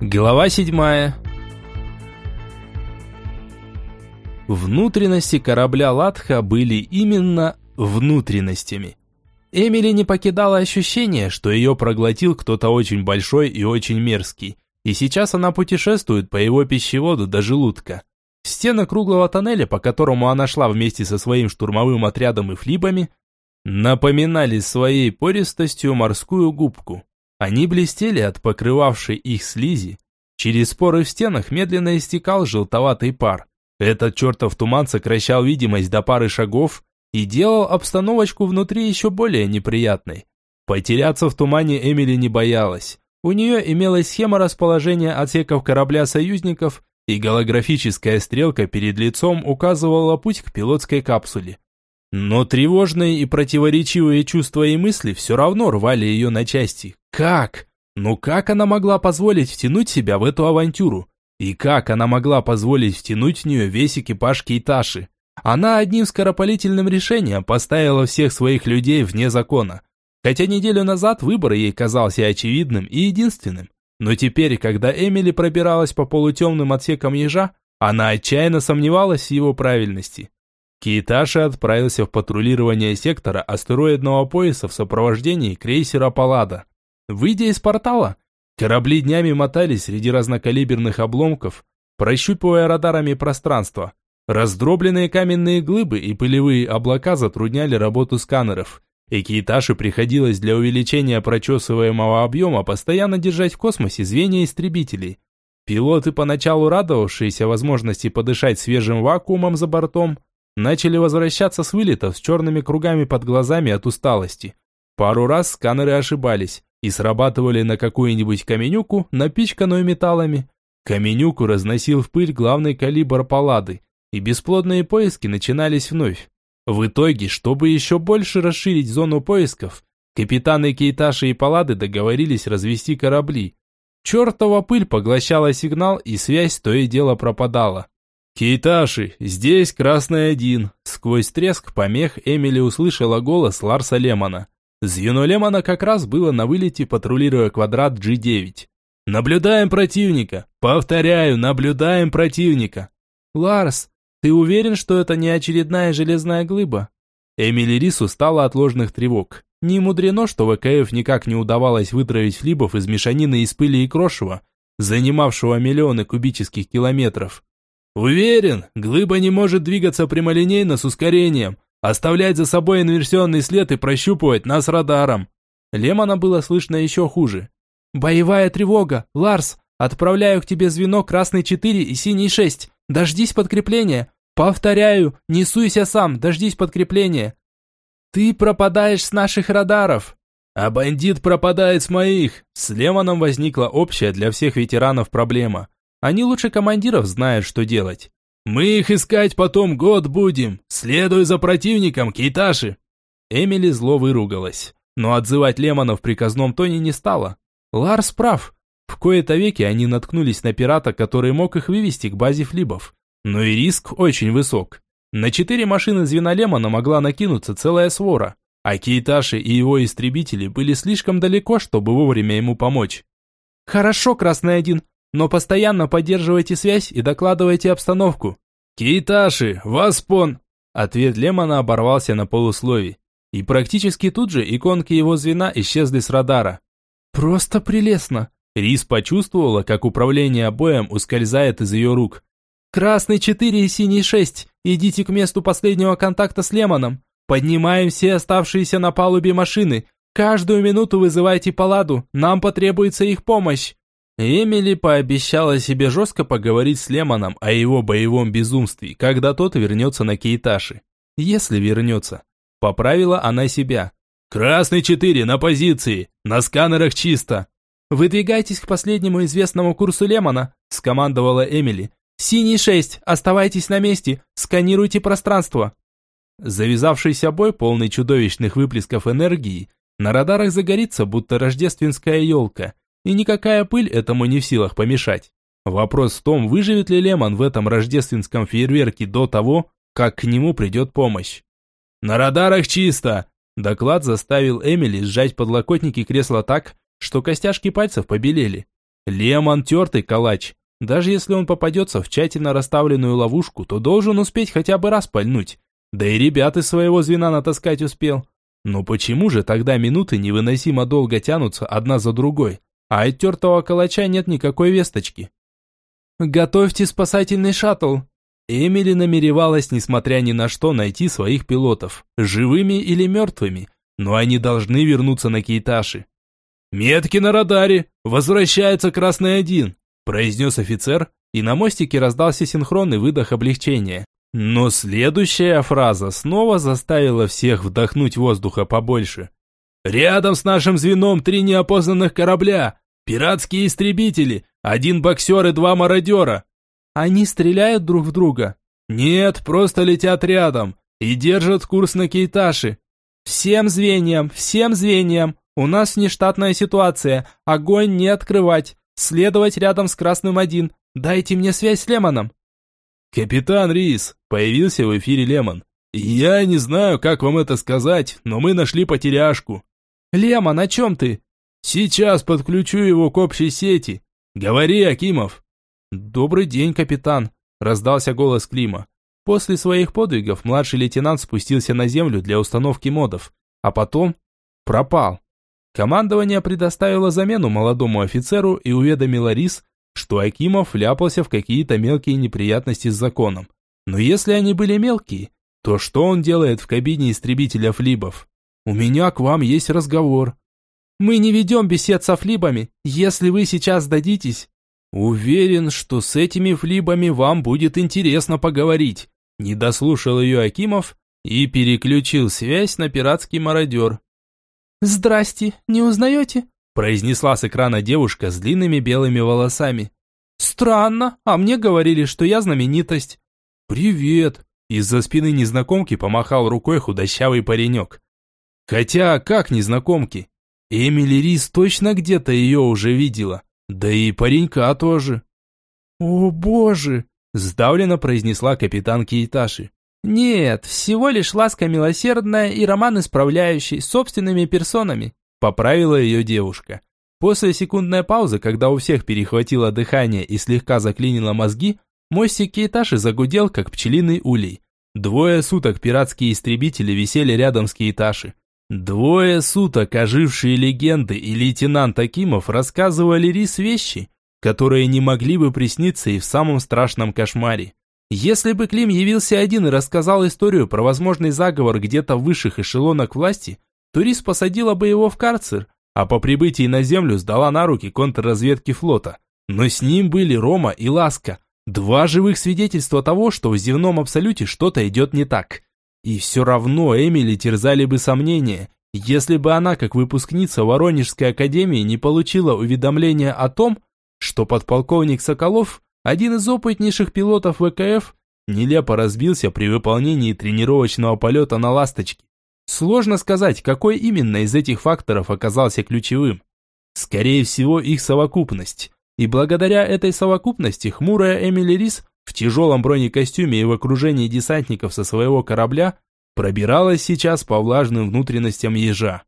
Глава седьмая. Внутренности корабля Латха были именно внутренностями. Эмили не покидало ощущение, что ее проглотил кто-то очень большой и очень мерзкий, и сейчас она путешествует по его пищеводу до желудка. Стены круглого тоннеля, по которому она шла вместе со своим штурмовым отрядом и флибами, напоминали своей пористостью морскую губку. Они блестели от покрывавшей их слизи. Через поры в стенах медленно истекал желтоватый пар. Этот чертов туман сокращал видимость до пары шагов и делал обстановочку внутри еще более неприятной. Потеряться в тумане Эмили не боялась. У нее имелась схема расположения отсеков корабля союзников, и голографическая стрелка перед лицом указывала путь к пилотской капсуле. Но тревожные и противоречивые чувства и мысли все равно рвали ее на части. Как? Ну как она могла позволить втянуть себя в эту авантюру? И как она могла позволить втянуть в нее весь экипаж Кейташи? Она одним скоропалительным решением поставила всех своих людей вне закона. Хотя неделю назад выбор ей казался очевидным и единственным. Но теперь, когда Эмили пробиралась по полутемным отсекам ежа, она отчаянно сомневалась в его правильности. Кейташи отправился в патрулирование сектора астероидного пояса в сопровождении крейсера «Паллада». Выйдя из портала, корабли днями мотались среди разнокалиберных обломков, прощупывая радарами пространство. Раздробленные каменные глыбы и пылевые облака затрудняли работу сканеров. Экиташи приходилось для увеличения прочесываемого объема постоянно держать в космосе звенья истребителей. Пилоты, поначалу радовавшиеся возможности подышать свежим вакуумом за бортом, начали возвращаться с вылетов с черными кругами под глазами от усталости. Пару раз сканеры ошибались, и срабатывали на какую-нибудь каменюку, напичканную металлами. Каменюку разносил в пыль главный калибр палады, и бесплодные поиски начинались вновь. В итоге, чтобы еще больше расширить зону поисков, капитаны Кейташи и Палады договорились развести корабли. Чертова пыль поглощала сигнал, и связь то и дело пропадала. «Кейташи, здесь красный один!» Сквозь треск помех Эмили услышала голос Ларса Лемона. Звено Лемона как раз было на вылете, патрулируя квадрат G9. «Наблюдаем противника! Повторяю, наблюдаем противника!» «Ларс, ты уверен, что это не очередная железная глыба?» Эмили Рис устала от ложных тревог. Не мудрено, что ВКФ никак не удавалось вытравить флибов из мешанины из пыли и крошева, занимавшего миллионы кубических километров. «Уверен, глыба не может двигаться прямолинейно с ускорением, Оставлять за собой инверсионный след и прощупывать нас радаром. Лемона было слышно еще хуже. «Боевая тревога! Ларс! Отправляю к тебе звено красный 4 и синий 6. Дождись подкрепления! Повторяю, не суйся сам, дождись подкрепления!» «Ты пропадаешь с наших радаров!» «А бандит пропадает с моих!» С Лемоном возникла общая для всех ветеранов проблема. Они лучше командиров знают, что делать. Мы их искать потом год будем. Следуй за противником, Кейташи!» Эмили зло выругалась, но отзывать Лемона в приказном тоне не стала. Ларс прав. В кои-то веки они наткнулись на пирата, который мог их вывести к базе флибов. Но и риск очень высок. На четыре машины звена Лемона могла накинуться целая свора, а Кейташи и его истребители были слишком далеко, чтобы вовремя ему помочь. «Хорошо, Красный Один, но постоянно поддерживайте связь и докладывайте обстановку». «Кейташи, вас пон...» Ответ Лемона оборвался на полусловии. И практически тут же иконки его звена исчезли с радара. «Просто прелестно!» Рис почувствовала, как управление боем ускользает из ее рук. «Красный 4 и синий 6, идите к месту последнего контакта с Лемоном. Поднимаем все оставшиеся на палубе машины. Каждую минуту вызывайте паладу, нам потребуется их помощь». Эмили пообещала себе жестко поговорить с Лемоном о его боевом безумстве, когда тот вернется на Кейташи. Если вернется. Поправила она себя. «Красный 4 на позиции! На сканерах чисто!» «Выдвигайтесь к последнему известному курсу Лемона», – скомандовала Эмили. «Синий 6, оставайтесь на месте, сканируйте пространство». Завязавшийся бой, полный чудовищных выплесков энергии, на радарах загорится, будто рождественская елка – и никакая пыль этому не в силах помешать. Вопрос в том, выживет ли Лемон в этом рождественском фейерверке до того, как к нему придет помощь. «На радарах чисто!» Доклад заставил Эмили сжать подлокотники кресла так, что костяшки пальцев побелели. Лемон тертый калач. Даже если он попадется в тщательно расставленную ловушку, то должен успеть хотя бы раз пальнуть. Да и ребят из своего звена натаскать успел. Но почему же тогда минуты невыносимо долго тянутся одна за другой, а от тертого калача нет никакой весточки? «Готовьте спасательный шаттл!» Эмили намеревалась, несмотря ни на что, найти своих пилотов, живыми или мертвыми, но они должны вернуться на Кейташи. «Метки на радаре! Возвращается красный один!» произнес офицер, и на мостике раздался синхронный выдох облегчения. Но следующая фраза снова заставила всех вдохнуть воздуха побольше. «Рядом с нашим звеном три неопознанных корабля, пиратские истребители, один боксер и два мародера». «Они стреляют друг в друга?» «Нет, просто летят рядом и держат курс на Кейташи». «Всем звеньям, всем звеньям, у нас нештатная ситуация, огонь не открывать, следовать рядом с красным один, дайте мне связь с Лемоном». «Капитан Рис!» – появился в эфире Лемон. «Я не знаю, как вам это сказать, но мы нашли потеряшку». «Лемон, о чем ты?» «Сейчас подключу его к общей сети. Говори, Акимов». «Добрый день, капитан», – раздался голос Клима. После своих подвигов младший лейтенант спустился на землю для установки модов, а потом пропал. Командование предоставило замену молодому офицеру и уведомило Рис, что Акимов вляпался в какие-то мелкие неприятности с законом. Но если они были мелкие, то что он делает в кабине истребителя флибов? У меня к вам есть разговор. Мы не ведем бесед со флибами, если вы сейчас сдадитесь. Уверен, что с этими флибами вам будет интересно поговорить. Не дослушал ее Акимов и переключил связь на пиратский мародер. «Здрасте, не узнаете?» произнесла с экрана девушка с длинными белыми волосами. «Странно, а мне говорили, что я знаменитость». «Привет!» Из-за спины незнакомки помахал рукой худощавый паренек. Хотя, как незнакомки? Эмили Рис точно где-то ее уже видела. Да и паренька тоже. «О боже!» – сдавленно произнесла капитан Кейташи. «Нет, всего лишь ласка милосердная и роман исправляющий собственными персонами. Поправила ее девушка. После секундной паузы, когда у всех перехватило дыхание и слегка заклинило мозги, мостик Кейташи загудел, как пчелиный улей. Двое суток пиратские истребители висели рядом с Кейташи. Двое суток ожившие легенды и лейтенант Акимов рассказывали Рис вещи, которые не могли бы присниться и в самом страшном кошмаре. Если бы Клим явился один и рассказал историю про возможный заговор где-то в высших эшелонах власти, Турист посадила бы его в карцер, а по прибытии на землю сдала на руки контрразведки флота. Но с ним были Рома и Ласка, два живых свидетельства того, что в земном абсолюте что-то идет не так. И все равно Эмили терзали бы сомнения, если бы она, как выпускница Воронежской академии, не получила уведомления о том, что подполковник Соколов, один из опытнейших пилотов ВКФ, нелепо разбился при выполнении тренировочного полета на «Ласточке». Сложно сказать, какой именно из этих факторов оказался ключевым. Скорее всего, их совокупность. И благодаря этой совокупности хмурая Эмили Рис в тяжелом бронекостюме и в окружении десантников со своего корабля пробиралась сейчас по влажным внутренностям ежа.